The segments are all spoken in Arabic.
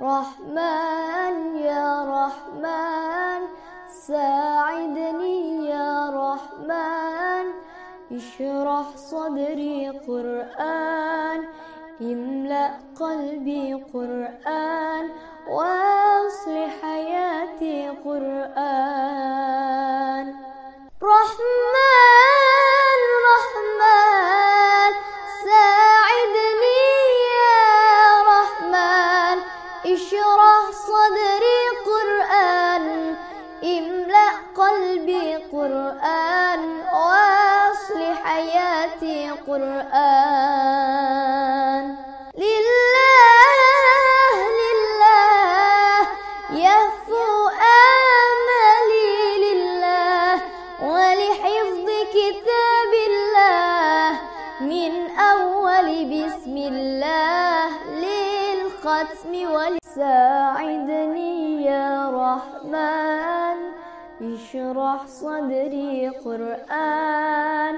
رحمن يا رحمن ساعدني يا رحمن. اشرح صدري قرآن املأ قلبي قرآن. اشرح صدري قرآن املأ قلبي قرآن وأصلح حياتي قرآن. ولساعدني يا رحمن. اشرح صدري قرآن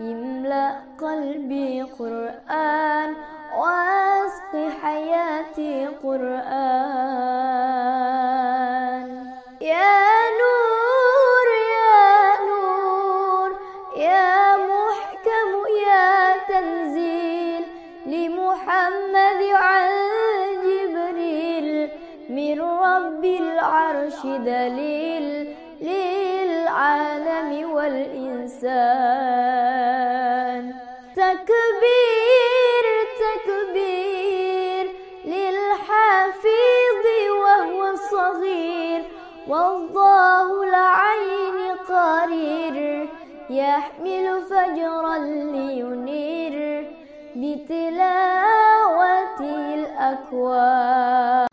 املأ قلبي قرآن واسق حياتي قرآن. يا نور يا نور يا من رب العرش دليل للعالم والإنسان. تكبير تكبير للحافظ وهو صغير. والله العين قرير يحمل فجرا لينير. بتلاوته الأكوان.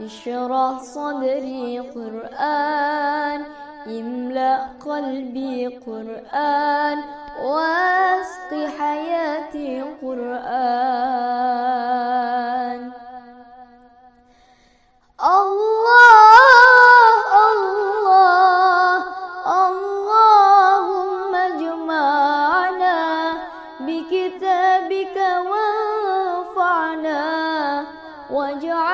اشرح صدري قرآن املأ قلبي قرآن واسق حياتي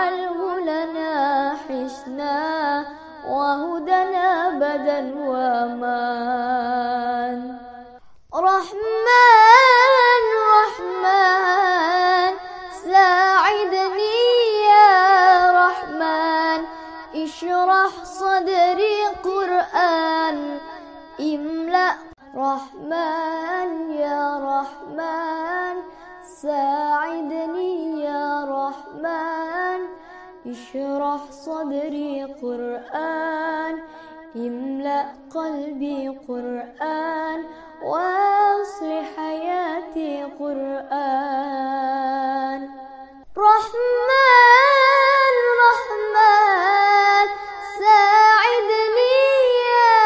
واجعله لنا حسنا وهدنا بدا وأمان. رحمن رحمن ساعدني يا رحمن. اشرح صدري قرآن املأ رحمن يا رحمن. ساعدني يا رحمن. اشرح صدري قرآن املأ قلبي قرآن واصلح حياتي قرآن. رحمن رحمن ساعدني يا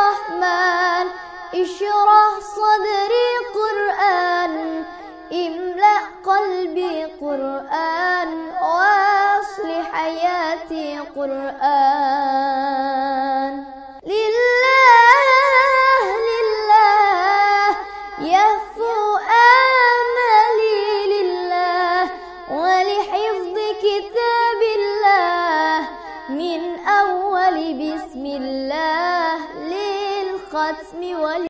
رحمن. اشرح صدري قرآن املأ قلبي قرآن واصلح قرآن لله لله يهفو آملي لله ولحفظ كتاب الله. من أول بسم الله للختم